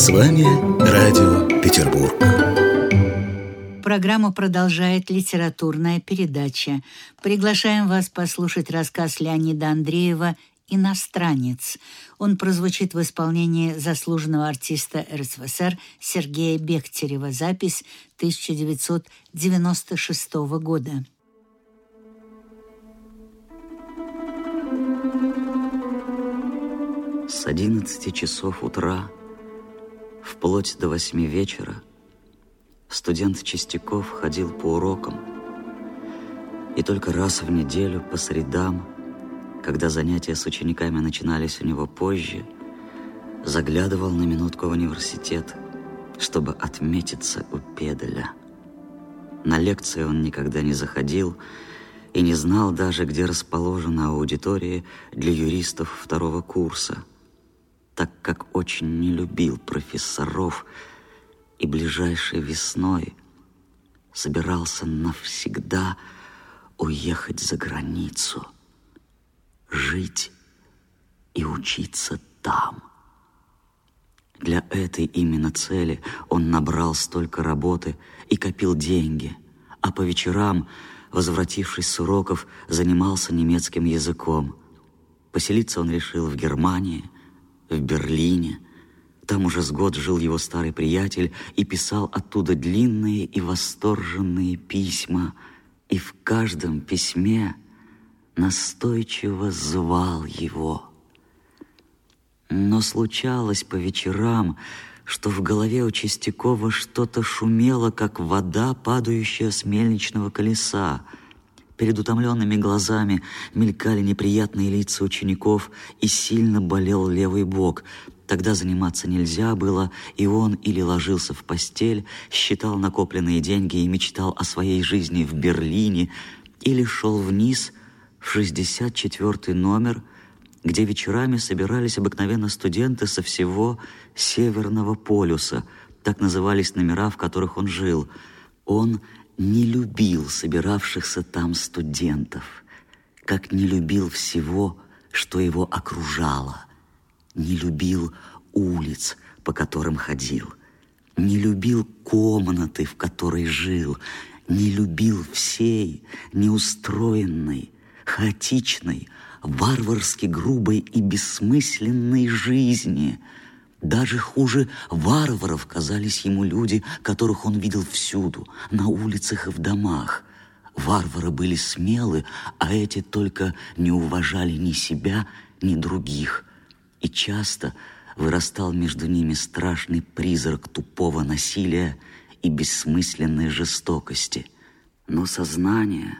С вами Радио Петербург. Программу продолжает литературная передача. Приглашаем вас послушать рассказ Леонида Андреева «Иностранец». Он прозвучит в исполнении заслуженного артиста РСФСР Сергея Бехтерева. Запись 1996 года. С одиннадцати часов утра вплоть до восьми вечера студент Чистяков ходил по урокам, и только раз в неделю по средам, когда занятия с учениками начинались у него позже, заглядывал на минутку в университет, чтобы отметиться у педаля. На лекции он никогда не заходил и не знал даже, где расположена аудитория для юристов второго курса – так как очень не любил профессоров и ближайшей весной собирался навсегда уехать за границу, жить и учиться там. Для этой именно цели он набрал столько работы и копил деньги, а по вечерам, возвратившись с уроков, занимался немецким языком. Поселиться он решил в Германии – в Берлине. Там уже с год жил его старый приятель и писал оттуда длинные и восторженные письма. И в каждом письме настойчиво звал его. Но случалось по вечерам, что в голове у Чистякова что-то шумело, как вода, падающая с мельничного колеса. Перед утомленными глазами мелькали неприятные лица учеников, и сильно болел левый бок. Тогда заниматься нельзя было, и он или ложился в постель, считал накопленные деньги и мечтал о своей жизни в Берлине, или шел вниз в 64 номер, где вечерами собирались обыкновенно студенты со всего Северного полюса, так назывались номера, в которых он жил. Он не любил собиравшихся там студентов, как не любил всего, что его окружало, не любил улиц, по которым ходил, не любил комнаты, в которой жил, не любил всей неустроенной, хаотичной, варварски грубой и бессмысленной жизни – даже хуже варваров казались ему люди, которых он видел всюду, на улицах и в домах. Варвары были смелы, а эти только не уважали ни себя, ни других. И часто вырастал между ними страшный призрак тупого насилия и бессмысленной жестокости. Но сознание,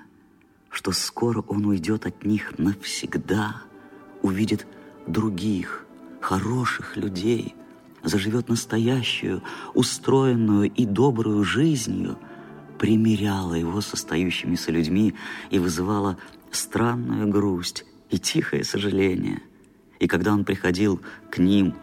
что скоро он уйдет от них навсегда, увидит других – хороших людей, заживет настоящую, устроенную и добрую жизнью, примиряла его с остающимися людьми и вызывала странную грусть и тихое сожаление. И когда он приходил к ним,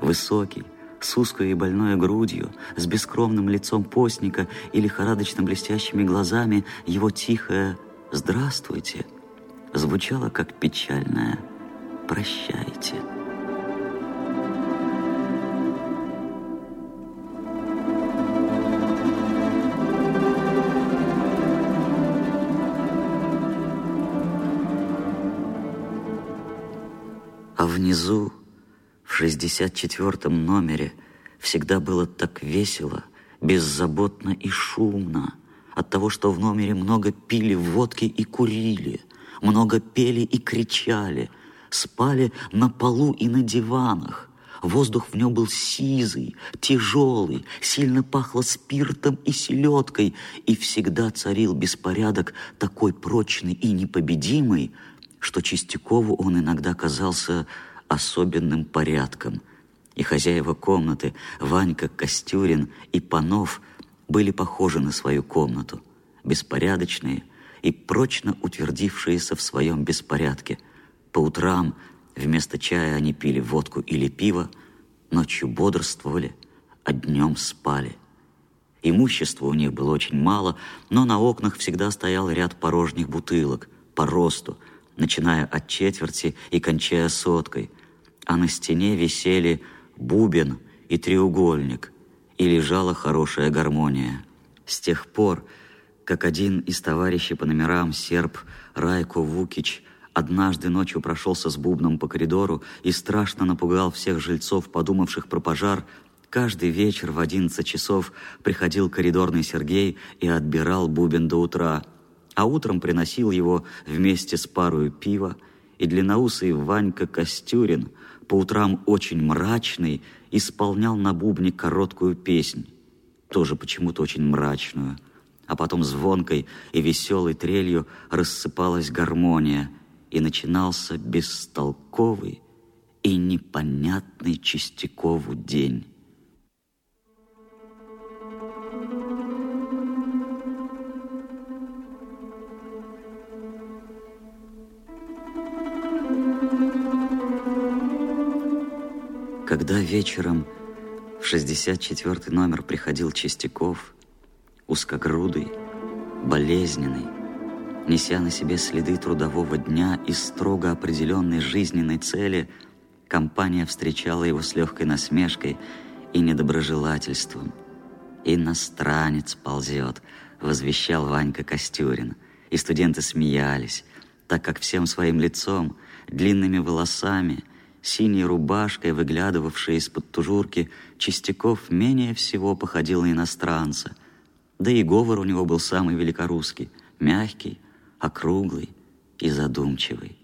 высокий, с узкой и больной грудью, с бескромным лицом постника и лихорадочно блестящими глазами, его тихое «Здравствуйте» звучало как печальное «Прощайте». Внизу, в 64-м номере, всегда было так весело, беззаботно и шумно от того, что в номере много пили водки и курили, много пели и кричали, спали на полу и на диванах. Воздух в нем был сизый, тяжелый, сильно пахло спиртом и селедкой, и всегда царил беспорядок такой прочный и непобедимый, что Чистякову он иногда казался особенным порядком. И хозяева комнаты, Ванька Костюрин и Панов, были похожи на свою комнату, беспорядочные и прочно утвердившиеся в своем беспорядке. По утрам вместо чая они пили водку или пиво, ночью бодрствовали, а днем спали. Имущества у них было очень мало, но на окнах всегда стоял ряд порожних бутылок по росту, начиная от четверти и кончая соткой, а на стене висели бубен и треугольник, и лежала хорошая гармония. С тех пор, как один из товарищей по номерам, серб Райко Вукич, однажды ночью прошелся с бубном по коридору и страшно напугал всех жильцов, подумавших про пожар, каждый вечер в одиннадцать часов приходил коридорный Сергей и отбирал бубен до утра, а утром приносил его вместе с парою пива, и длинноусый Ванька Костюрин, по утрам очень мрачный, исполнял на бубне короткую песнь, тоже почему-то очень мрачную, а потом звонкой и веселой трелью рассыпалась гармония, и начинался бестолковый и непонятный Чистякову день. Когда вечером в 64 номер приходил Чистяков, узкогрудый, болезненный, неся на себе следы трудового дня и строго определенной жизненной цели, компания встречала его с легкой насмешкой и недоброжелательством. «Иностранец ползет», — возвещал Ванька Костюрин, и студенты смеялись, так как всем своим лицом, длинными волосами — синей рубашкой, выглядывавшей из-под тужурки, Чистяков менее всего походил на иностранца. Да и говор у него был самый великорусский, мягкий, округлый и задумчивый.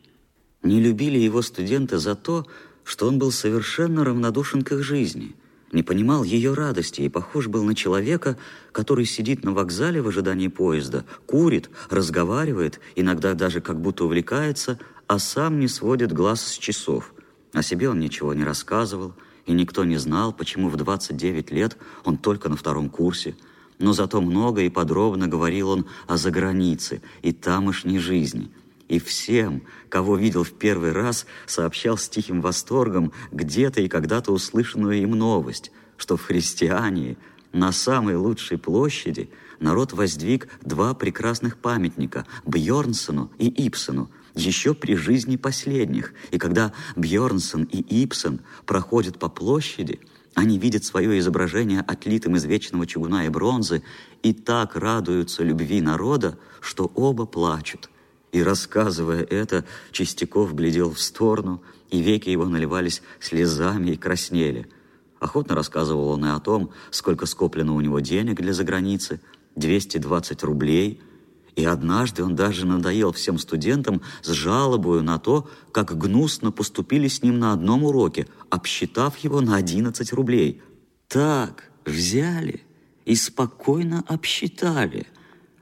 Не любили его студенты за то, что он был совершенно равнодушен к их жизни, не понимал ее радости и похож был на человека, который сидит на вокзале в ожидании поезда, курит, разговаривает, иногда даже как будто увлекается, а сам не сводит глаз с часов – о себе он ничего не рассказывал, и никто не знал, почему в 29 лет он только на втором курсе. Но зато много и подробно говорил он о загранице и тамошней жизни. И всем, кого видел в первый раз, сообщал с тихим восторгом где-то и когда-то услышанную им новость, что в христиане на самой лучшей площади народ воздвиг два прекрасных памятника Бьорнсону и Ипсону, еще при жизни последних. И когда Бьорнсон и Ипсон проходят по площади, они видят свое изображение отлитым из вечного чугуна и бронзы и так радуются любви народа, что оба плачут. И, рассказывая это, Чистяков глядел в сторону, и веки его наливались слезами и краснели. Охотно рассказывал он и о том, сколько скоплено у него денег для заграницы, 220 рублей – и однажды он даже надоел всем студентам с жалобою на то, как гнусно поступили с ним на одном уроке, обсчитав его на 11 рублей. Так взяли и спокойно обсчитали.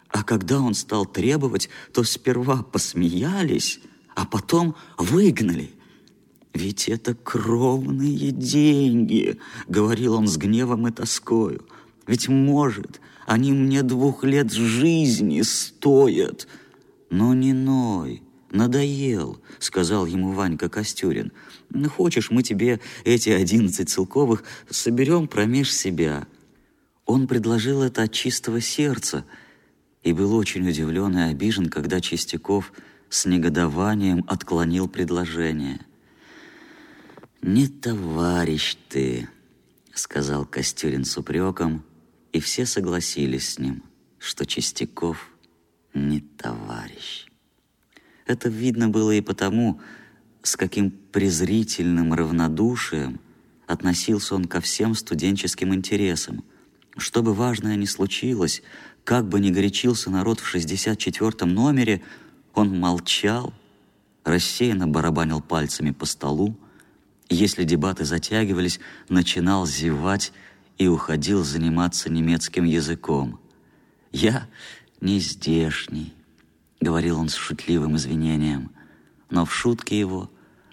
А когда он стал требовать, то сперва посмеялись, а потом выгнали. «Ведь это кровные деньги», — говорил он с гневом и тоскою. «Ведь, может, они мне двух лет жизни стоят. Но не ной, надоел, сказал ему Ванька Костюрин. Хочешь, мы тебе эти одиннадцать целковых соберем промеж себя. Он предложил это от чистого сердца и был очень удивлен и обижен, когда Чистяков с негодованием отклонил предложение. «Не товарищ ты», — сказал Костюрин с упреком, и все согласились с ним, что Чистяков не товарищ. Это видно было и потому, с каким презрительным равнодушием относился он ко всем студенческим интересам. Что бы важное ни случилось, как бы ни горячился народ в 64-м номере, он молчал, рассеянно барабанил пальцами по столу, если дебаты затягивались, начинал зевать и уходил заниматься немецким языком. «Я не здешний», — говорил он с шутливым извинением, но в шутке его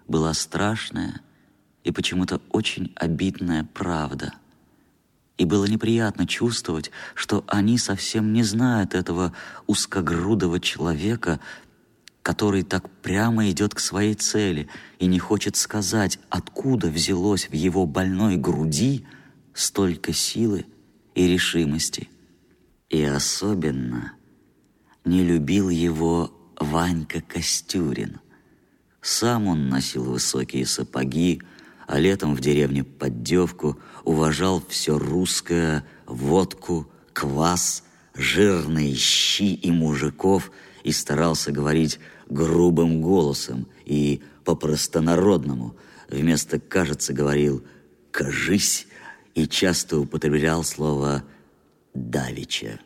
была страшная и почему-то очень обидная правда. И было неприятно чувствовать, что они совсем не знают этого узкогрудого человека, который так прямо идет к своей цели и не хочет сказать, откуда взялось в его больной груди — столько силы и решимости. И особенно не любил его Ванька Костюрин. Сам он носил высокие сапоги, а летом в деревне поддевку, уважал все русское, водку, квас, жирные щи и мужиков и старался говорить грубым голосом и по-простонародному. Вместо «кажется» говорил «кажись» и часто употреблял слово «давича».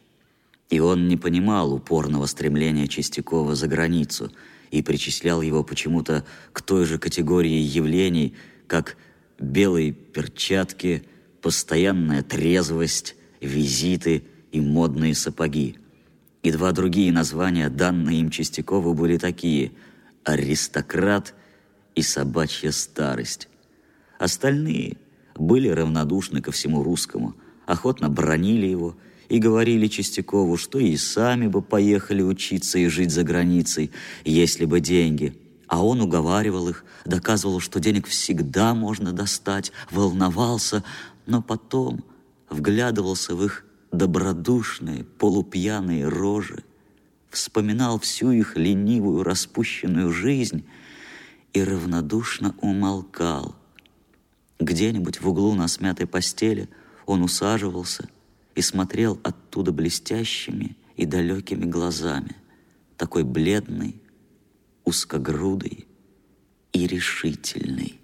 И он не понимал упорного стремления Чистякова за границу и причислял его почему-то к той же категории явлений, как белые перчатки, постоянная трезвость, визиты и модные сапоги. И два другие названия, данные им Чистякову, были такие «аристократ» и «собачья старость». Остальные были равнодушны ко всему русскому, охотно бронили его – и говорили Чистякову, что и сами бы поехали учиться и жить за границей, если бы деньги. А он уговаривал их, доказывал, что денег всегда можно достать, волновался, но потом вглядывался в их добродушные, полупьяные рожи, вспоминал всю их ленивую, распущенную жизнь и равнодушно умолкал. Где-нибудь в углу на смятой постели он усаживался – и смотрел оттуда блестящими и далекими глазами, такой бледный, узкогрудый и решительный.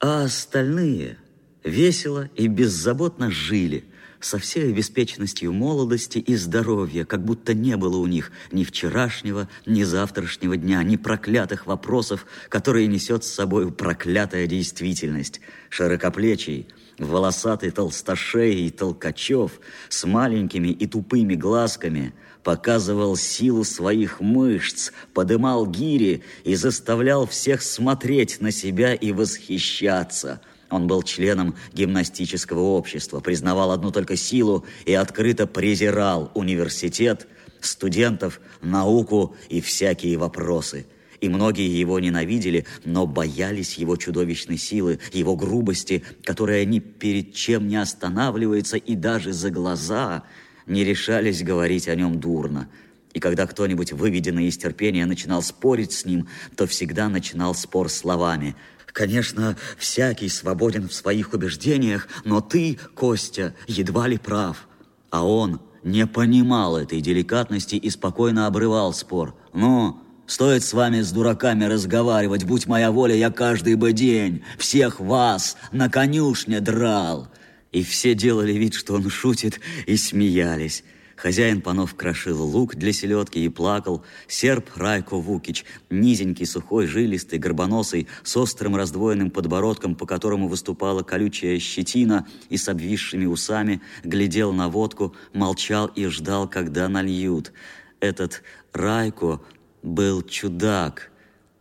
А остальные весело и беззаботно жили – со всей обеспеченностью молодости и здоровья, как будто не было у них ни вчерашнего, ни завтрашнего дня, ни проклятых вопросов, которые несет с собой проклятая действительность. Широкоплечий, волосатый толстошей и толкачев с маленькими и тупыми глазками показывал силу своих мышц, подымал гири и заставлял всех смотреть на себя и восхищаться – он был членом гимнастического общества, признавал одну только силу и открыто презирал университет, студентов, науку и всякие вопросы. И многие его ненавидели, но боялись его чудовищной силы, его грубости, которая ни перед чем не останавливается и даже за глаза не решались говорить о нем дурно. И когда кто-нибудь, выведенный из терпения, начинал спорить с ним, то всегда начинал спор словами – Конечно, всякий свободен в своих убеждениях, но ты, Костя, едва ли прав. А он не понимал этой деликатности и спокойно обрывал спор. «Ну, стоит с вами с дураками разговаривать, будь моя воля, я каждый бы день всех вас на конюшне драл». И все делали вид, что он шутит, и смеялись. Хозяин панов крошил лук для селедки и плакал. Серб Райко Вукич, низенький, сухой, жилистый, горбоносый, с острым раздвоенным подбородком, по которому выступала колючая щетина и с обвисшими усами, глядел на водку, молчал и ждал, когда нальют. Этот Райко был чудак.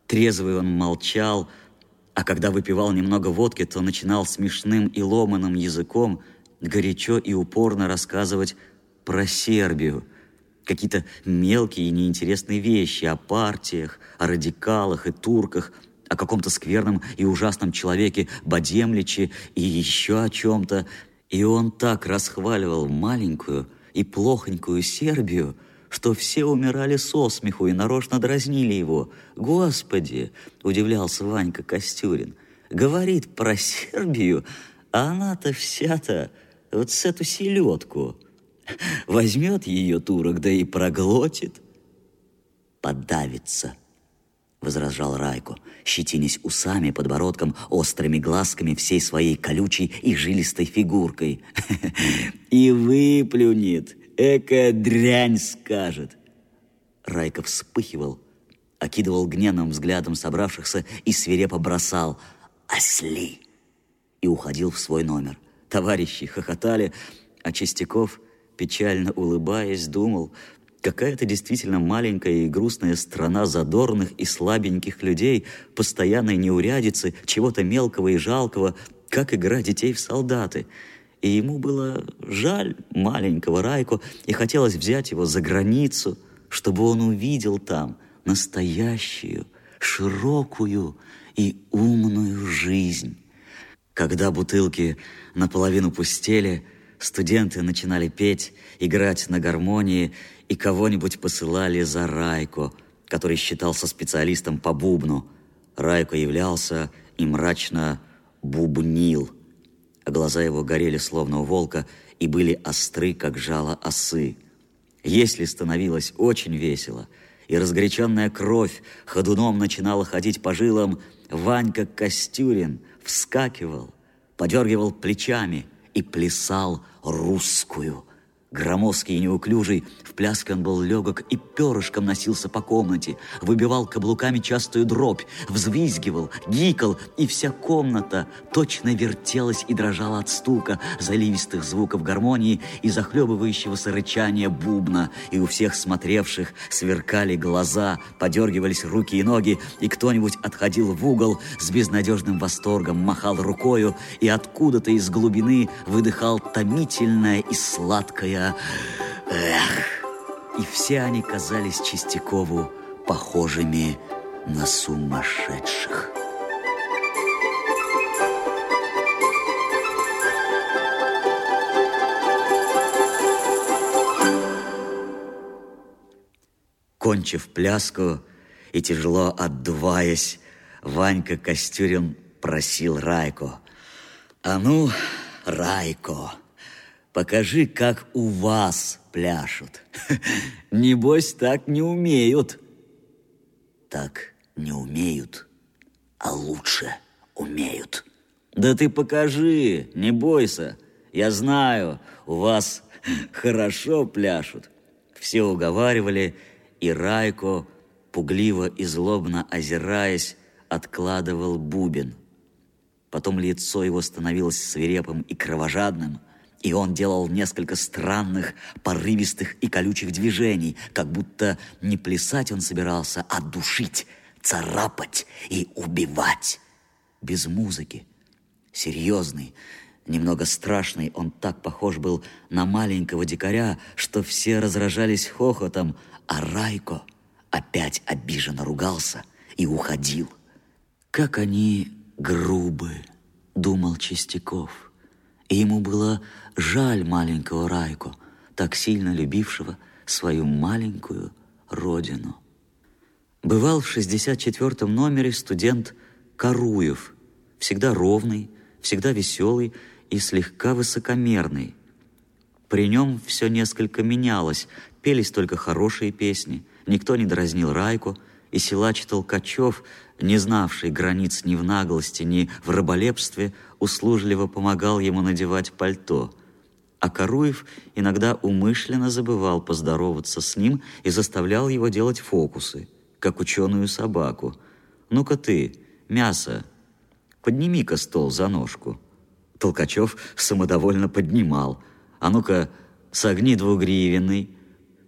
Трезвый он молчал, а когда выпивал немного водки, то начинал смешным и ломаным языком горячо и упорно рассказывать про Сербию. Какие-то мелкие и неинтересные вещи о партиях, о радикалах и турках, о каком-то скверном и ужасном человеке Бадемличе и еще о чем-то. И он так расхваливал маленькую и плохонькую Сербию, что все умирали со смеху и нарочно дразнили его. «Господи!» – удивлялся Ванька Костюрин. «Говорит про Сербию, а она-то вся-то вот с эту селедку». Возьмет ее турок, да и проглотит. Подавится, возражал Райко, щетинясь усами, подбородком, острыми глазками, всей своей колючей и жилистой фигуркой. И выплюнет, экая дрянь скажет. Райко вспыхивал, окидывал гневным взглядом собравшихся и свирепо бросал «Осли!» и уходил в свой номер. Товарищи хохотали, а Чистяков – печально улыбаясь, думал, какая-то действительно маленькая и грустная страна задорных и слабеньких людей, постоянной неурядицы, чего-то мелкого и жалкого, как игра детей в солдаты. И ему было жаль маленького Райку, и хотелось взять его за границу, чтобы он увидел там настоящую, широкую и умную жизнь. Когда бутылки наполовину пустели, Студенты начинали петь, играть на гармонии и кого-нибудь посылали за Райко, который считался специалистом по бубну. Райко являлся и мрачно бубнил, а глаза его горели словно у волка и были остры, как жало осы. Если становилось очень весело, и разгоряченная кровь ходуном начинала ходить по жилам, Ванька Костюрин вскакивал, подергивал плечами и плясал русскую – Громоздкий и неуклюжий, в пляске он был легок и перышком носился по комнате, выбивал каблуками частую дробь, взвизгивал, гикал, и вся комната точно вертелась и дрожала от стука, заливистых звуков гармонии и захлебывающегося рычания бубна, и у всех смотревших сверкали глаза, подергивались руки и ноги, и кто-нибудь отходил в угол с безнадежным восторгом, махал рукою, и откуда-то из глубины выдыхал томительное и сладкое Эх! И все они казались Чистякову похожими на сумасшедших. Кончив пляску и тяжело отдуваясь, Ванька Костюрин просил Райку. «А ну, Райко!» Покажи, как у вас пляшут. Небось, так не умеют. Так не умеют, а лучше умеют. Да ты покажи, не бойся. Я знаю, у вас хорошо пляшут. Все уговаривали, и Райко, пугливо и злобно озираясь, откладывал бубен. Потом лицо его становилось свирепым и кровожадным – и он делал несколько странных, порывистых и колючих движений, как будто не плясать он собирался, а душить, царапать и убивать. Без музыки. Серьезный, немного страшный, он так похож был на маленького дикаря, что все разражались хохотом, а Райко опять обиженно ругался и уходил. «Как они грубы!» — думал Чистяков. И ему было жаль маленького Райку, так сильно любившего свою маленькую родину. Бывал в 64-м номере студент Каруев, всегда ровный, всегда веселый и слегка высокомерный. При нем все несколько менялось, пелись только хорошие песни, никто не дразнил Райку, и силач Толкачев, не знавший границ ни в наглости, ни в раболепстве, услужливо помогал ему надевать пальто – а Каруев иногда умышленно забывал поздороваться с ним и заставлял его делать фокусы, как ученую собаку. «Ну-ка ты, мясо, подними-ка стол за ножку». Толкачев самодовольно поднимал. «А ну-ка, согни двугривенный».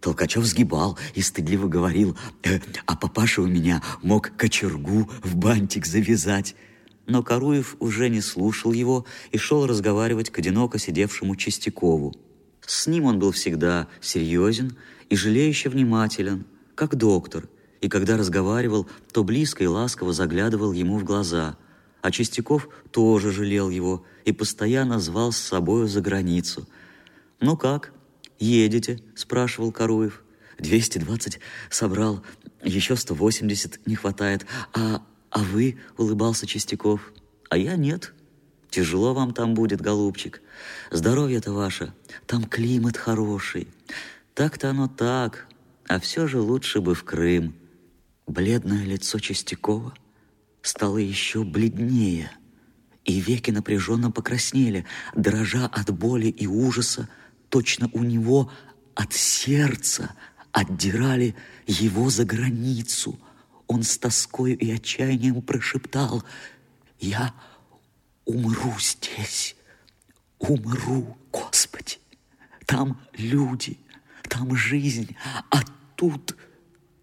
Толкачев сгибал и стыдливо говорил, э, «А папаша у меня мог кочергу в бантик завязать». Но Каруев уже не слушал его и шел разговаривать к одиноко сидевшему Чистякову. С ним он был всегда серьезен и жалеюще внимателен, как доктор, и когда разговаривал, то близко и ласково заглядывал ему в глаза. А Чистяков тоже жалел его и постоянно звал с собою за границу. «Ну как, едете?» – спрашивал Каруев. «220 собрал, еще 180 не хватает, а «А вы?» — улыбался Чистяков. «А я нет. Тяжело вам там будет, голубчик. Здоровье-то ваше. Там климат хороший. Так-то оно так. А все же лучше бы в Крым». Бледное лицо Чистякова стало еще бледнее, и веки напряженно покраснели, дрожа от боли и ужаса, точно у него от сердца отдирали его за границу — он с тоскою и отчаянием прошептал, «Я умру здесь, умру, Господи! Там люди, там жизнь, а тут...»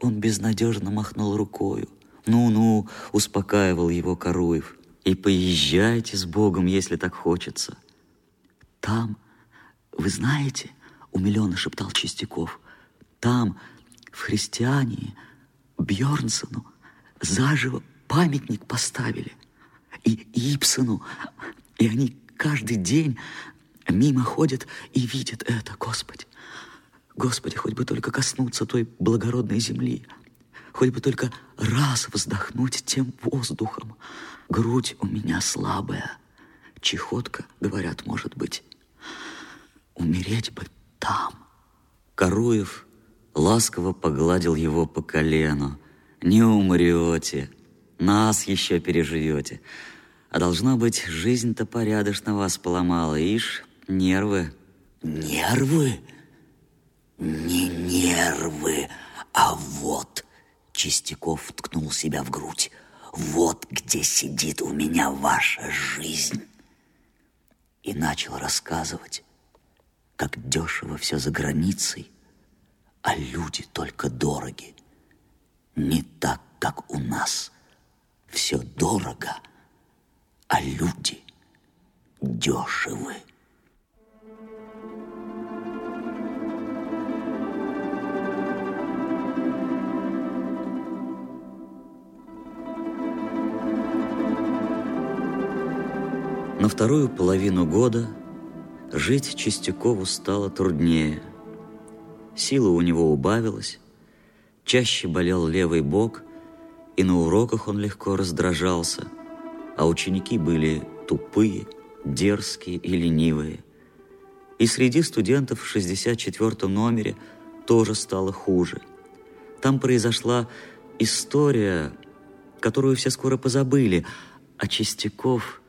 Он безнадежно махнул рукою. «Ну-ну», — успокаивал его Каруев, «и поезжайте с Богом, если так хочется». «Там, вы знаете, — умиленно шептал Чистяков, — там, в христиане, — Бьернсону заживо памятник поставили. И Ипсону. И они каждый день мимо ходят и видят это, Господи. Господи, хоть бы только коснуться той благородной земли, хоть бы только раз вздохнуть тем воздухом. Грудь у меня слабая, Чехотка, говорят, может быть. Умереть бы там. Коруев ласково погладил его по колену. Не умрете, нас еще переживете. А должно быть, жизнь-то порядочно вас поломала. Ишь, нервы. Нервы? Не нервы, а вот. Чистяков ткнул себя в грудь. Вот где сидит у меня ваша жизнь. И начал рассказывать, как дешево все за границей, а люди только дороги. Не так, как у нас. Все дорого, а люди дешевы. На вторую половину года жить Чистякову стало труднее. Сила у него убавилась, чаще болел левый бок, и на уроках он легко раздражался, а ученики были тупые, дерзкие и ленивые. И среди студентов в 64-м номере тоже стало хуже. Там произошла история, которую все скоро позабыли, а Чистяков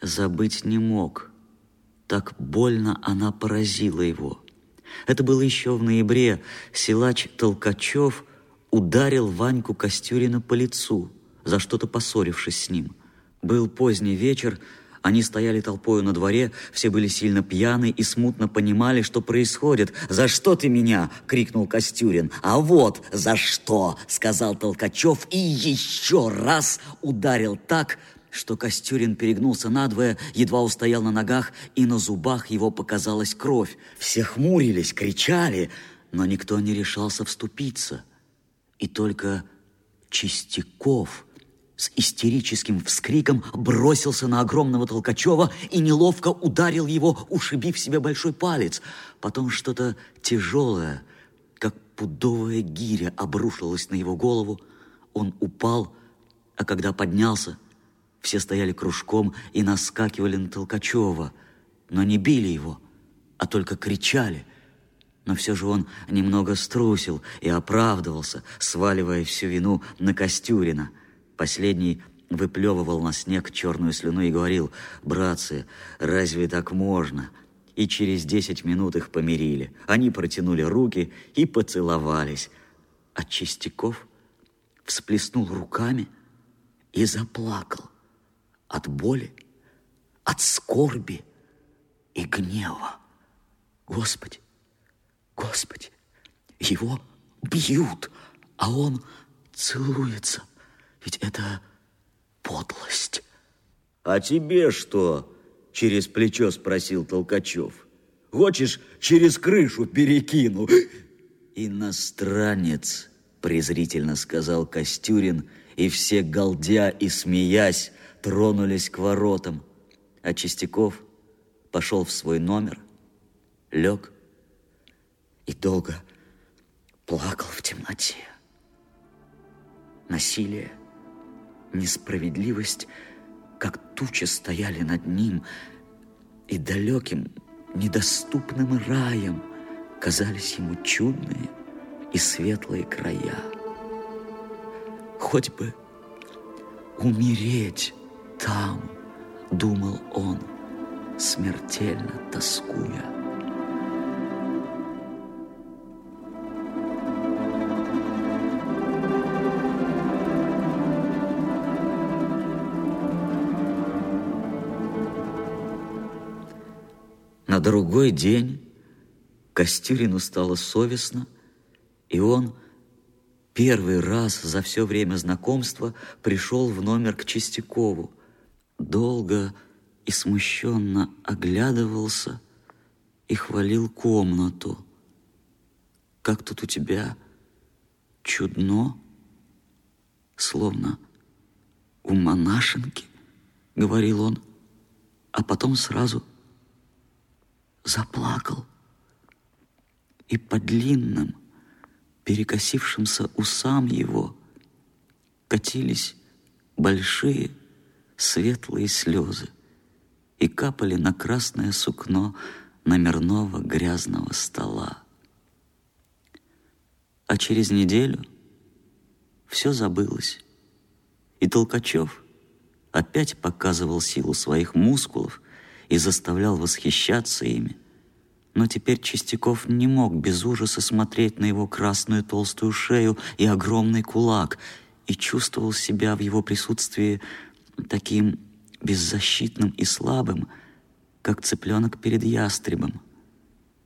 забыть не мог. Так больно она поразила его. Это было еще в ноябре. Силач Толкачев ударил Ваньку Костюрина по лицу, за что-то поссорившись с ним. Был поздний вечер, они стояли толпою на дворе, все были сильно пьяны и смутно понимали, что происходит. «За что ты меня?» — крикнул Костюрин. «А вот за что!» — сказал Толкачев и еще раз ударил так, что Костюрин перегнулся надвое, едва устоял на ногах, и на зубах его показалась кровь. Все хмурились, кричали, но никто не решался вступиться. И только Чистяков с истерическим вскриком бросился на огромного Толкачева и неловко ударил его, ушибив себе большой палец. Потом что-то тяжелое, как пудовая гиря, обрушилось на его голову. Он упал, а когда поднялся, все стояли кружком и наскакивали на Толкачева, но не били его, а только кричали. Но все же он немного струсил и оправдывался, сваливая всю вину на Костюрина. Последний выплевывал на снег черную слюну и говорил, «Братцы, разве так можно?» И через десять минут их помирили. Они протянули руки и поцеловались. А Чистяков всплеснул руками и заплакал от боли, от скорби и гнева. Господи, Господи, его бьют, а он целуется. Ведь это подлость. А тебе что? Через плечо спросил Толкачев. Хочешь, через крышу перекину? Иностранец, презрительно сказал Костюрин, и все, галдя и смеясь, тронулись к воротам, а Чистяков пошел в свой номер, лег и долго плакал в темноте. Насилие, несправедливость, как туча стояли над ним, и далеким, недоступным раем казались ему чудные и светлые края. Хоть бы умереть там, думал он, смертельно тоскуя. На другой день Костюрину стало совестно, и он первый раз за все время знакомства пришел в номер к Чистякову – долго и смущенно оглядывался и хвалил комнату. Как тут у тебя чудно, словно у монашенки, говорил он, а потом сразу заплакал. И по длинным, перекосившимся усам его катились большие светлые слезы, и капали на красное сукно номерного грязного стола. А через неделю все забылось, и Толкачев опять показывал силу своих мускулов и заставлял восхищаться ими. Но теперь Чистяков не мог без ужаса смотреть на его красную толстую шею и огромный кулак и чувствовал себя в его присутствии таким беззащитным и слабым, как цыпленок перед ястребом.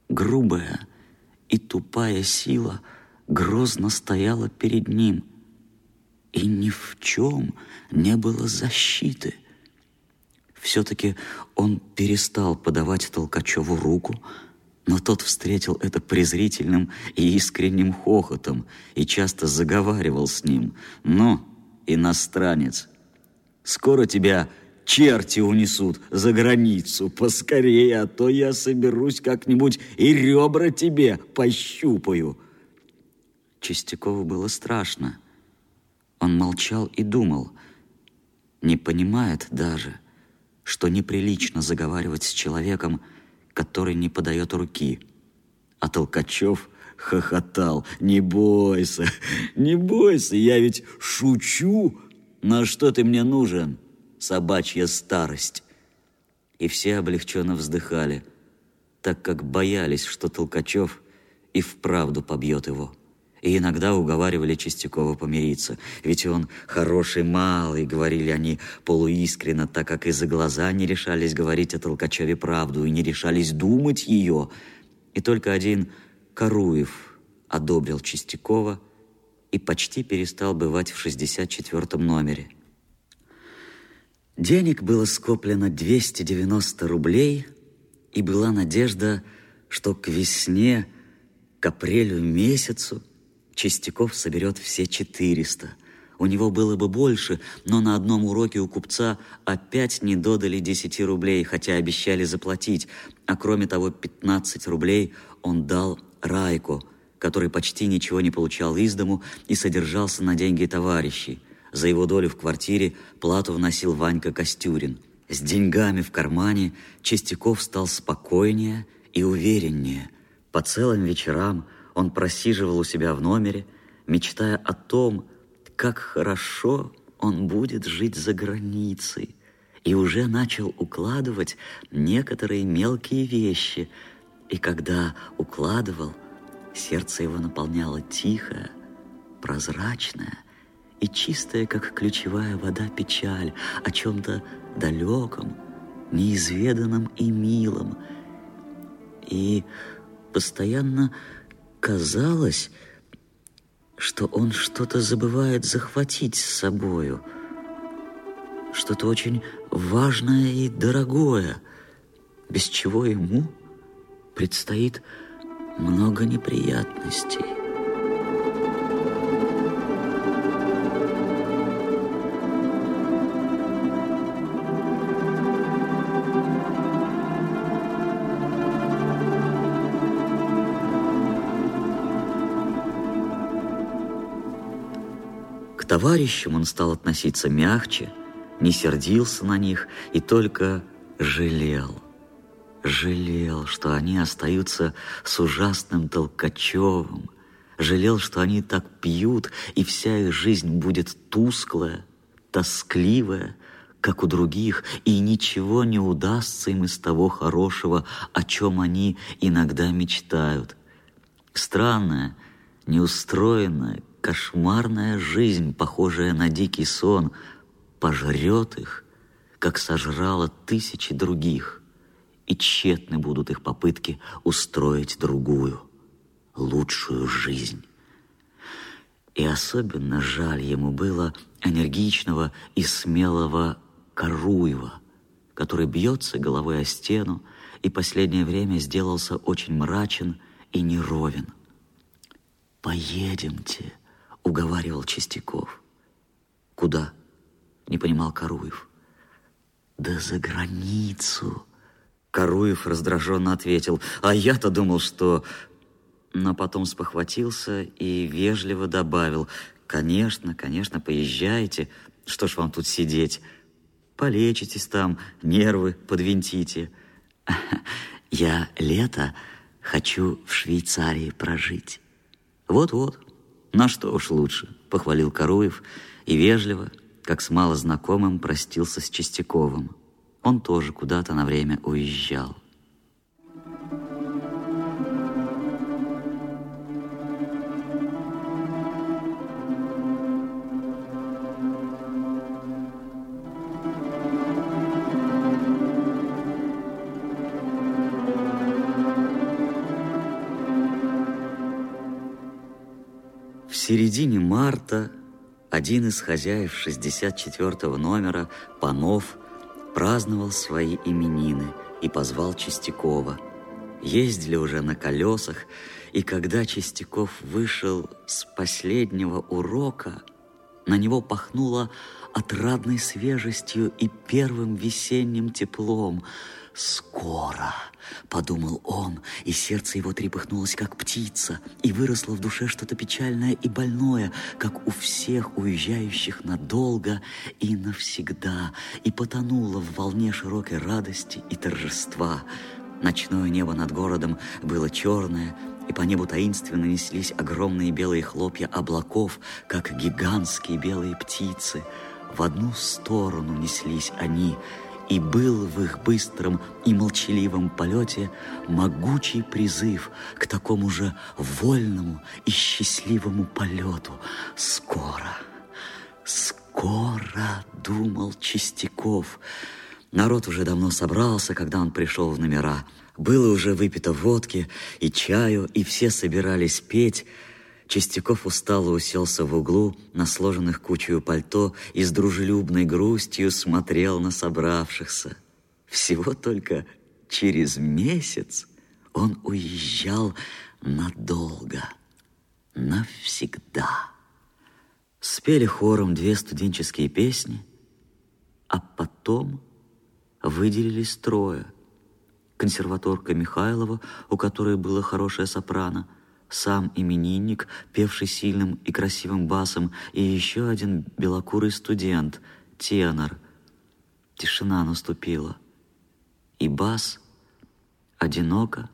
Грубая и тупая сила грозно стояла перед ним, и ни в чем не было защиты. Все-таки он перестал подавать Толкачеву руку, но тот встретил это презрительным и искренним хохотом и часто заговаривал с ним. «Ну, иностранец, скоро тебя черти унесут за границу. Поскорее, а то я соберусь как-нибудь и ребра тебе пощупаю». Чистякову было страшно. Он молчал и думал, не понимает даже, что неприлично заговаривать с человеком, который не подает руки. А Толкачев хохотал. «Не бойся, не бойся, я ведь шучу. На что ты мне нужен?» собачья старость. И все облегченно вздыхали, так как боялись, что Толкачев и вправду побьет его. И иногда уговаривали Чистякова помириться, ведь он хороший малый, говорили они полуискренно, так как и за глаза не решались говорить о Толкачеве правду и не решались думать ее. И только один Каруев одобрил Чистякова и почти перестал бывать в 64-м номере – Денег было скоплено 290 рублей, и была надежда, что к весне, к апрелю месяцу Чистяков соберет все 400. У него было бы больше, но на одном уроке у купца опять не додали 10 рублей, хотя обещали заплатить, а кроме того 15 рублей он дал Райку, который почти ничего не получал из дому и содержался на деньги товарищей. За его долю в квартире плату вносил Ванька Костюрин. С деньгами в кармане Чистяков стал спокойнее и увереннее. По целым вечерам он просиживал у себя в номере, мечтая о том, как хорошо он будет жить за границей, и уже начал укладывать некоторые мелкие вещи. И когда укладывал, сердце его наполняло тихое, прозрачное, и чистая, как ключевая вода, печаль о чем-то далеком, неизведанном и милом. И постоянно казалось, что он что-то забывает захватить с собою, что-то очень важное и дорогое, без чего ему предстоит много неприятностей. товарищам он стал относиться мягче, не сердился на них и только жалел. Жалел, что они остаются с ужасным Толкачевым. Жалел, что они так пьют, и вся их жизнь будет тусклая, тоскливая, как у других, и ничего не удастся им из того хорошего, о чем они иногда мечтают. Странная, неустроенная, кошмарная жизнь, похожая на дикий сон, пожрет их, как сожрала тысячи других, и тщетны будут их попытки устроить другую, лучшую жизнь. И особенно жаль ему было энергичного и смелого Каруева, который бьется головой о стену и последнее время сделался очень мрачен и неровен. «Поедемте», уговаривал Чистяков. Куда? Не понимал Каруев. Да за границу. Каруев раздраженно ответил. А я-то думал, что... Но потом спохватился и вежливо добавил. Конечно, конечно, поезжайте. Что ж вам тут сидеть? Полечитесь там, нервы подвинтите. Я лето хочу в Швейцарии прожить. Вот-вот, на что уж лучше, похвалил Коруев и вежливо, как с малознакомым, простился с Чистяковым. Он тоже куда-то на время уезжал. середине марта один из хозяев 64-го номера, Панов, праздновал свои именины и позвал Чистякова. Ездили уже на колесах, и когда Чистяков вышел с последнего урока, на него пахнуло отрадной свежестью и первым весенним теплом – «Скоро!» — подумал он, и сердце его трепыхнулось, как птица, и выросло в душе что-то печальное и больное, как у всех уезжающих надолго и навсегда, и потонуло в волне широкой радости и торжества. Ночное небо над городом было черное, и по небу таинственно неслись огромные белые хлопья облаков, как гигантские белые птицы. В одну сторону неслись они — и был в их быстром и молчаливом полете могучий призыв к такому же вольному и счастливому полету. Скоро, скоро, думал Чистяков. Народ уже давно собрался, когда он пришел в номера. Было уже выпито водки и чаю, и все собирались петь, Чистяков устало уселся в углу на сложенных кучью пальто и с дружелюбной грустью смотрел на собравшихся. Всего только через месяц он уезжал надолго, навсегда. Спели хором две студенческие песни, а потом выделились трое. Консерваторка Михайлова, у которой было хорошее сопрано – сам именинник, певший сильным и красивым басом, и еще один белокурый студент, тенор. Тишина наступила, и бас одиноко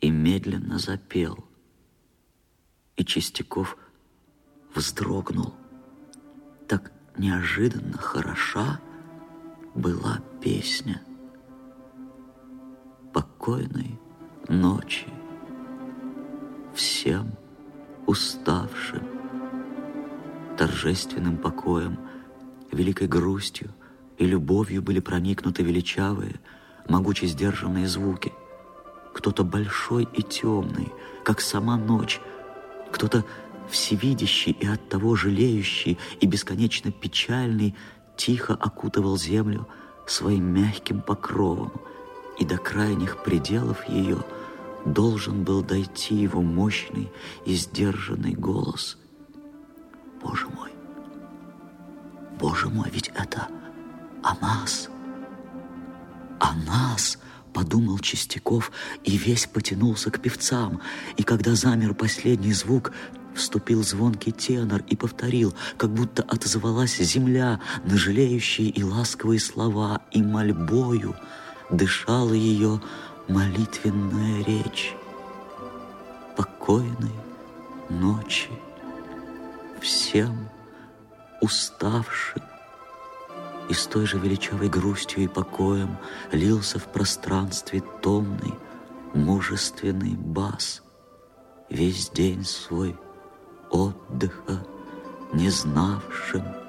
и медленно запел. И Чистяков вздрогнул. Так неожиданно хороша была песня. Покойной ночи всем уставшим, торжественным покоем, великой грустью и любовью были проникнуты величавые, могуче сдержанные звуки. Кто-то большой и темный, как сама ночь, кто-то всевидящий и оттого жалеющий и бесконечно печальный, тихо окутывал землю своим мягким покровом, и до крайних пределов ее – должен был дойти его мощный и сдержанный голос. Боже мой, Боже мой, ведь это о нас, о нас, подумал Чистяков и весь потянулся к певцам. И когда замер последний звук, вступил звонкий тенор и повторил, как будто отозвалась земля на жалеющие и ласковые слова, и мольбою дышала ее молитвенная речь покойной ночи всем уставшим и с той же величавой грустью и покоем лился в пространстве томный, мужественный бас, весь день свой отдыха не знавшим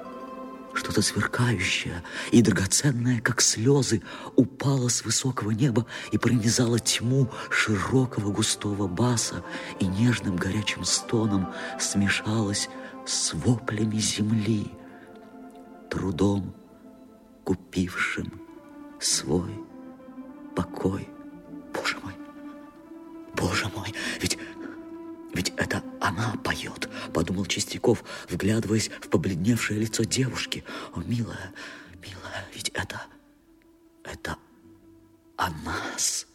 что-то сверкающее и драгоценное, как слезы, упало с высокого неба и пронизало тьму широкого густого баса и нежным горячим стоном смешалось с воплями земли, трудом купившим свой покой. Боже мой, Боже мой, ведь ведь это она поет, подумал Чистяков, вглядываясь в побледневшее лицо девушки. О, милая, милая, ведь это, это о нас.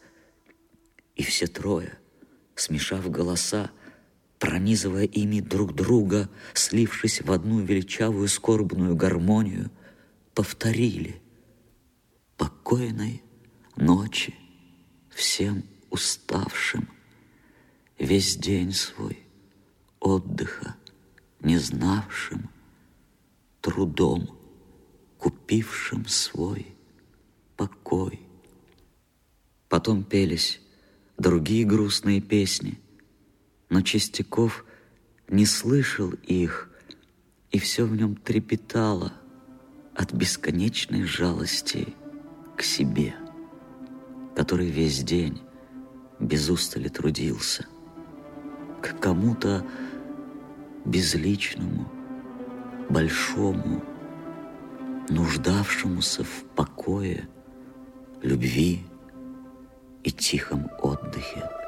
И все трое, смешав голоса, пронизывая ими друг друга, слившись в одну величавую скорбную гармонию, повторили покойной ночи всем уставшим, весь день свой отдыха не знавшим, трудом купившим свой покой. Потом пелись другие грустные песни, но Чистяков не слышал их, и все в нем трепетало от бесконечной жалости к себе, который весь день без устали трудился, к кому-то безличному, большому, нуждавшемуся в покое, любви и тихом отдыхе.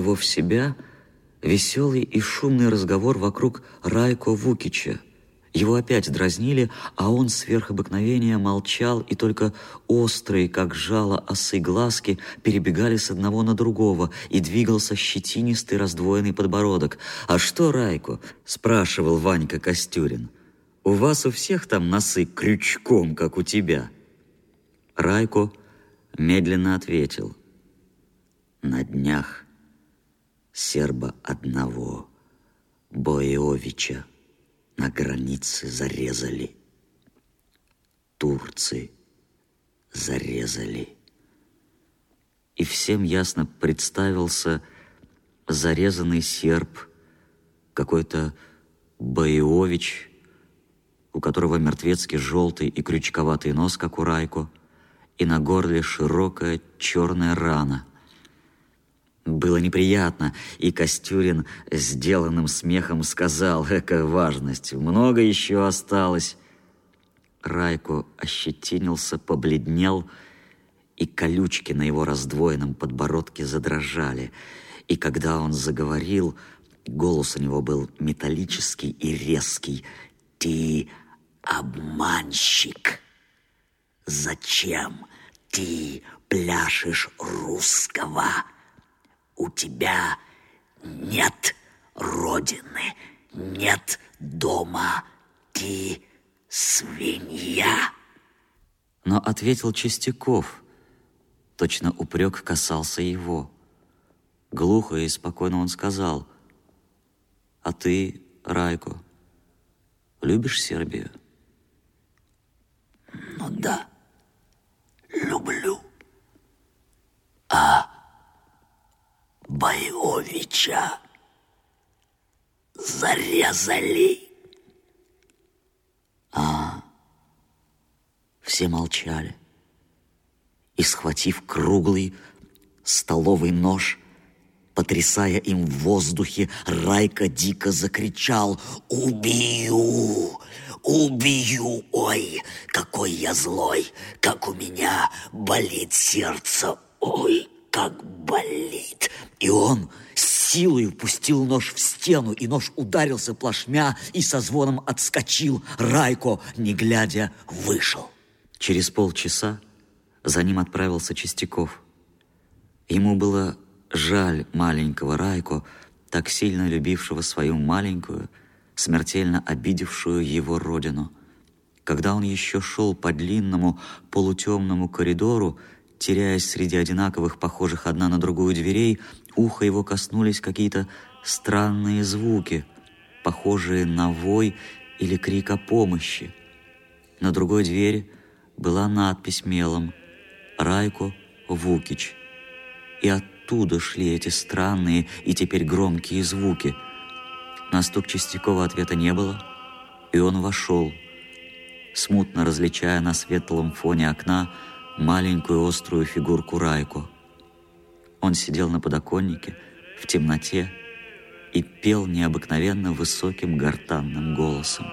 Его в себя веселый и шумный разговор вокруг Райко Вукича. Его опять дразнили, а он сверх обыкновения молчал, и только острые, как жало осы глазки, перебегали с одного на другого, и двигался щетинистый раздвоенный подбородок. «А что, Райко?» – спрашивал Ванька Костюрин. «У вас у всех там носы крючком, как у тебя?» Райко медленно ответил – на днях серба одного Боевича на границе зарезали. Турцы зарезали. И всем ясно представился зарезанный серб, какой-то Боевич, у которого мертвецкий желтый и крючковатый нос, как у Райко, и на горле широкая черная рана – было неприятно, и Костюрин сделанным смехом сказал, «Эка важность, много еще осталось». Райко ощетинился, побледнел, и колючки на его раздвоенном подбородке задрожали. И когда он заговорил, голос у него был металлический и резкий. «Ты обманщик! Зачем ты пляшешь русского?» У тебя нет родины, нет дома, ты свинья. Но ответил Чистяков. Точно упрек касался его. Глухо и спокойно он сказал, «А ты, Райко, любишь Сербию?» «Ну да, люблю. А Боевича зарезали. А, все молчали. И, схватив круглый столовый нож, потрясая им в воздухе, Райка дико закричал «Убью! Убью! Ой, какой я злой! Как у меня болит сердце! Ой!» Как болит. И он силой пустил нож в стену, и нож ударился плашмя и со звоном отскочил. Райко, не глядя, вышел. Через полчаса за ним отправился Чистяков. Ему было жаль маленького Райко, так сильно любившего свою маленькую, смертельно обидевшую его родину. Когда он еще шел по длинному полутемному коридору, теряясь среди одинаковых, похожих одна на другую дверей, ухо его коснулись какие-то странные звуки, похожие на вой или крик о помощи. На другой двери была надпись мелом «Райко Вукич». И оттуда шли эти странные и теперь громкие звуки. На стук Чистякова ответа не было, и он вошел, смутно различая на светлом фоне окна маленькую острую фигурку Райку. Он сидел на подоконнике в темноте и пел необыкновенно высоким гортанным голосом.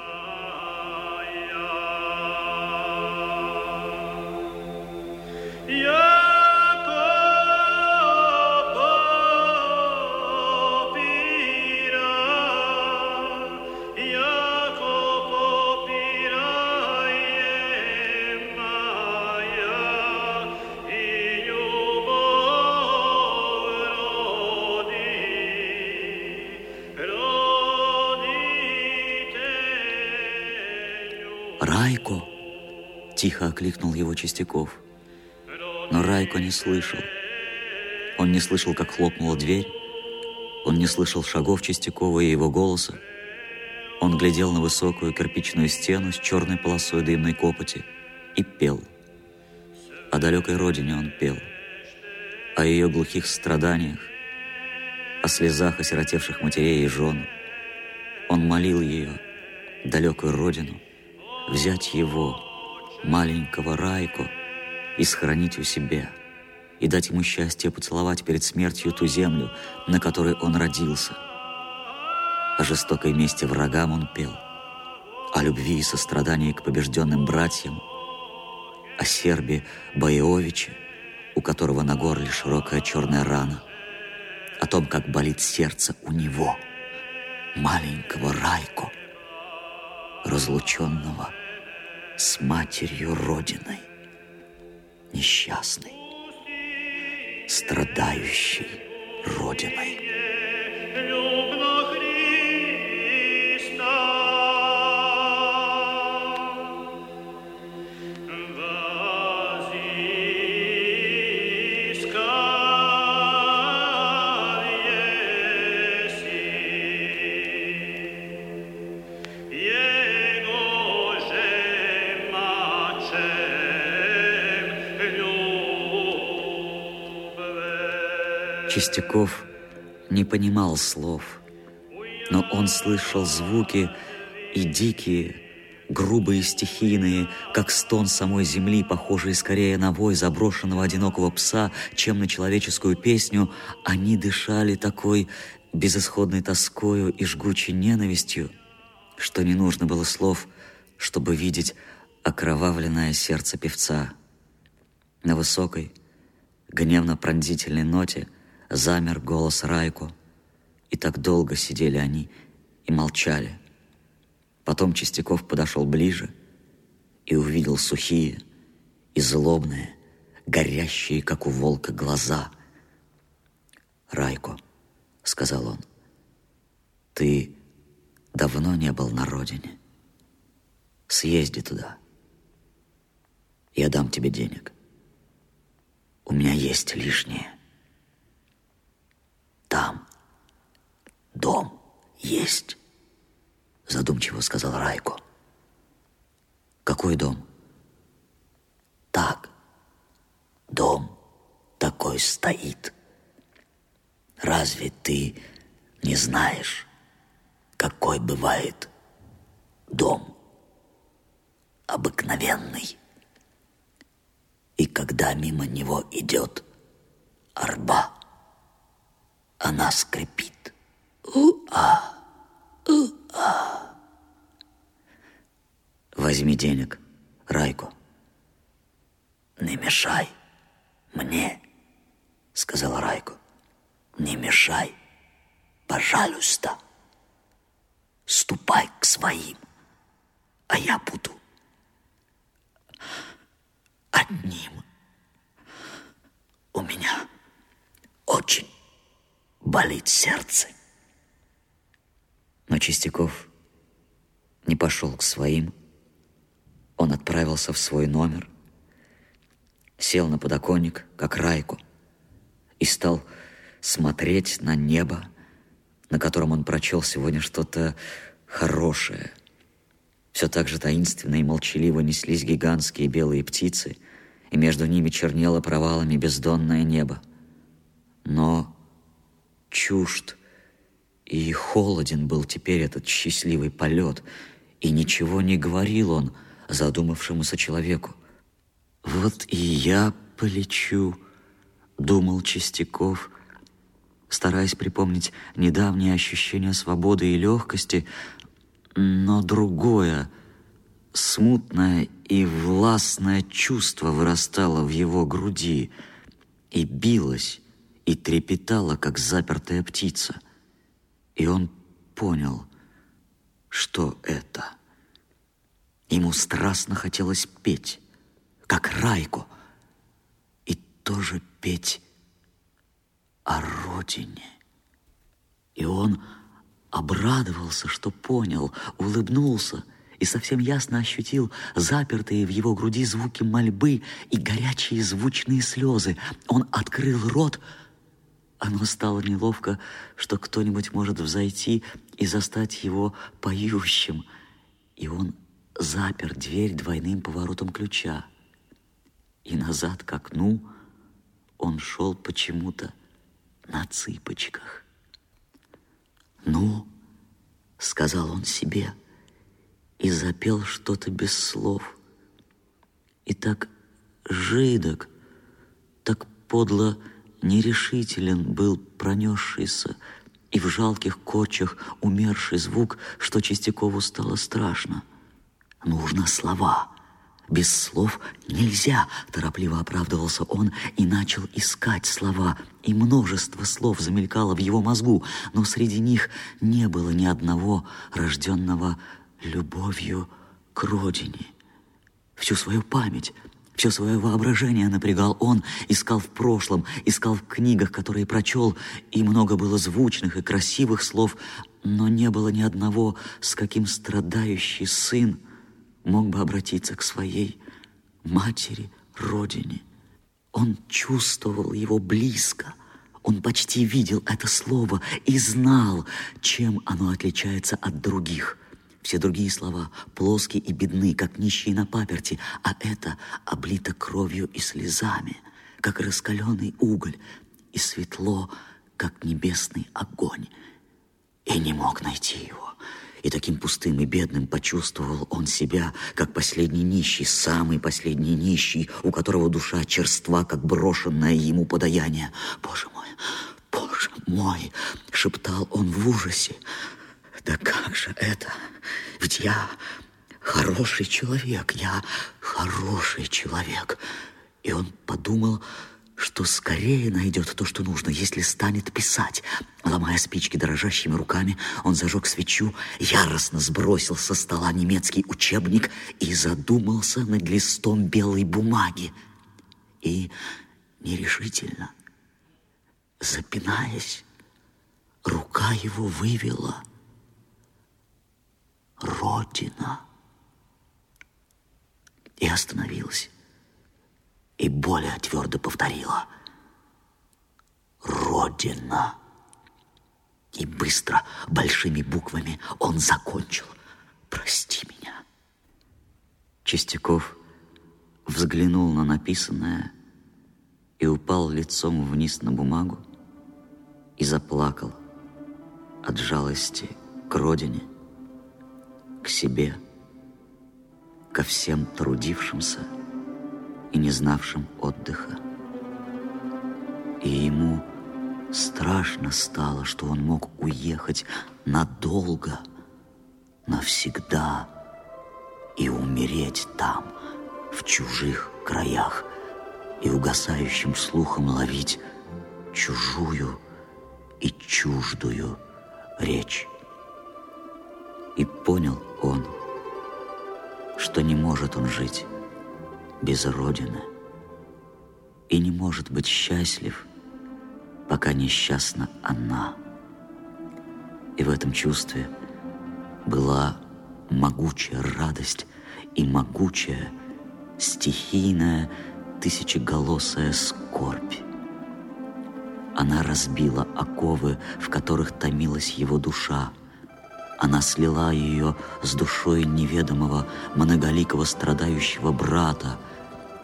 Тихо окликнул его Чистяков. Но Райко не слышал. Он не слышал, как хлопнула дверь. Он не слышал шагов Чистякова и его голоса. Он глядел на высокую кирпичную стену с черной полосой дымной копоти и пел. О далекой родине он пел. О ее глухих страданиях, о слезах осиротевших матерей и жен. Он молил ее, далекую родину, взять его, маленького Райку, и сохранить у себя, и дать ему счастье поцеловать перед смертью ту землю, на которой он родился. О жестокой мести врагам он пел, о любви и сострадании к побежденным братьям, о сербе Боевиче, у которого на горле широкая черная рана, о том, как болит сердце у него, маленького Райку, разлученного с матерью Родиной, несчастной, страдающей Родиной. Чистяков не понимал слов, но он слышал звуки и дикие, грубые стихийные, как стон самой земли, похожие скорее на вой заброшенного одинокого пса, чем на человеческую песню, они дышали такой безысходной тоскою и жгучей ненавистью, что не нужно было слов, чтобы видеть окровавленное сердце певца. На высокой, гневно-пронзительной ноте – замер голос Райку. И так долго сидели они и молчали. Потом Чистяков подошел ближе и увидел сухие и злобные, горящие, как у волка, глаза. «Райко», — сказал он, — «ты давно не был на родине. Съезди туда. Я дам тебе денег. У меня есть лишнее. Там дом есть, задумчиво сказал Райко. Какой дом? Так, дом такой стоит. Разве ты не знаешь, какой бывает дом обыкновенный? И когда мимо него идет арба, она скрипит. У-а, у-а. Возьми денег, Райку. Не мешай мне, сказал Райку. Не мешай, пожалуйста. Ступай к своим, а я буду одним. У меня очень болит сердце. Но Чистяков не пошел к своим. Он отправился в свой номер, сел на подоконник, как райку, и стал смотреть на небо, на котором он прочел сегодня что-то хорошее. Все так же таинственно и молчаливо неслись гигантские белые птицы, и между ними чернело провалами бездонное небо. Но чужд и холоден был теперь этот счастливый полет, и ничего не говорил он задумавшемуся человеку. «Вот и я полечу», — думал Чистяков, стараясь припомнить недавние ощущения свободы и легкости, но другое, смутное и властное чувство вырастало в его груди и билось, и трепетала, как запертая птица. И он понял, что это. Ему страстно хотелось петь, как Райку, и тоже петь о родине. И он обрадовался, что понял, улыбнулся и совсем ясно ощутил запертые в его груди звуки мольбы и горячие звучные слезы. Он открыл рот. Оно стало неловко, что кто-нибудь может взойти и застать его поющим. И он запер дверь двойным поворотом ключа. И назад к окну он шел почему-то на цыпочках. «Ну», — сказал он себе, — и запел что-то без слов. И так жидок, так подло нерешителен был пронесшийся и в жалких корчах умерший звук, что Чистякову стало страшно. Нужно слова. Без слов нельзя, торопливо оправдывался он и начал искать слова, и множество слов замелькало в его мозгу, но среди них не было ни одного рожденного любовью к родине. Всю свою память, все свое воображение напрягал он, искал в прошлом, искал в книгах, которые прочел, и много было звучных и красивых слов, но не было ни одного, с каким страдающий сын мог бы обратиться к своей матери, родине. Он чувствовал его близко, он почти видел это слово и знал, чем оно отличается от других – все другие слова плоские и бедны, как нищие на паперти, а это облито кровью и слезами, как раскаленный уголь, и светло, как небесный огонь. И не мог найти его. И таким пустым и бедным почувствовал он себя, как последний нищий, самый последний нищий, у которого душа черства, как брошенное ему подаяние. «Боже мой, Боже мой!» — шептал он в ужасе. Да как же это? Ведь я хороший человек, я хороший человек. И он подумал, что скорее найдет то, что нужно, если станет писать. Ломая спички дрожащими руками, он зажег свечу, яростно сбросил со стола немецкий учебник и задумался над листом белой бумаги. И нерешительно, запинаясь, рука его вывела — Родина. И остановилась. И более твердо повторила. Родина. И быстро, большими буквами он закончил. Прости меня. Чистяков взглянул на написанное и упал лицом вниз на бумагу и заплакал от жалости к родине – к себе, ко всем трудившимся и не знавшим отдыха. И ему страшно стало, что он мог уехать надолго, навсегда и умереть там, в чужих краях, и угасающим слухом ловить чужую и чуждую речь. И понял он, что не может он жить без Родины и не может быть счастлив, пока несчастна она. И в этом чувстве была могучая радость и могучая стихийная тысячеголосая скорбь. Она разбила оковы, в которых томилась его душа, она слила ее с душой неведомого, многоликого страдающего брата,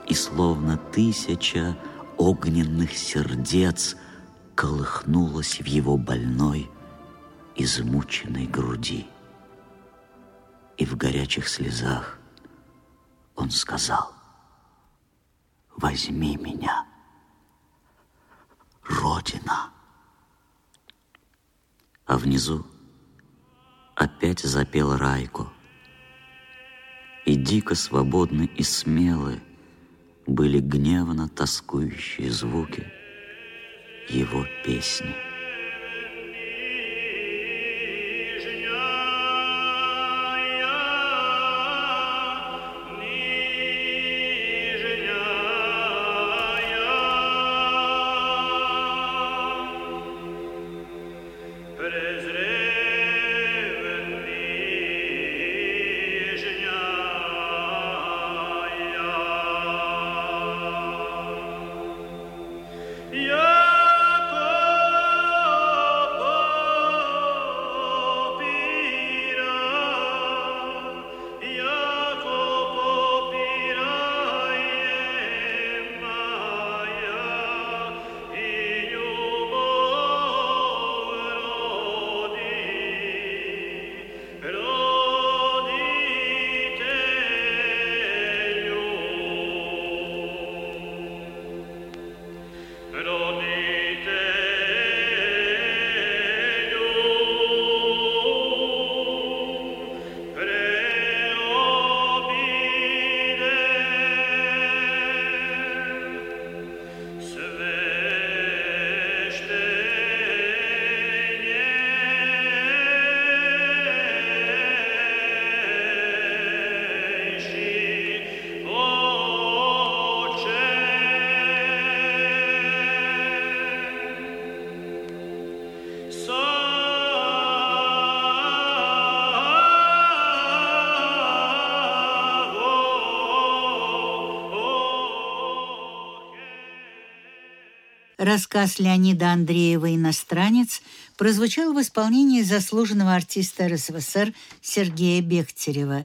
и словно тысяча огненных сердец колыхнулась в его больной, измученной груди. И в горячих слезах он сказал, «Возьми меня, Родина!» А внизу опять запел Райко. И дико свободны и смелы были гневно тоскующие звуки его песни. Рассказ Леонида Андреева «Иностранец» прозвучал в исполнении заслуженного артиста РСФСР Сергея Бехтерева.